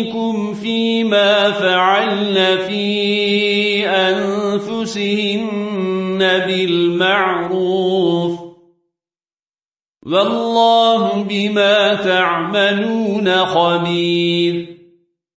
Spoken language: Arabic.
عليكم فيما فعلن في أنفسهن بالمعروف والله بما تعملون خبير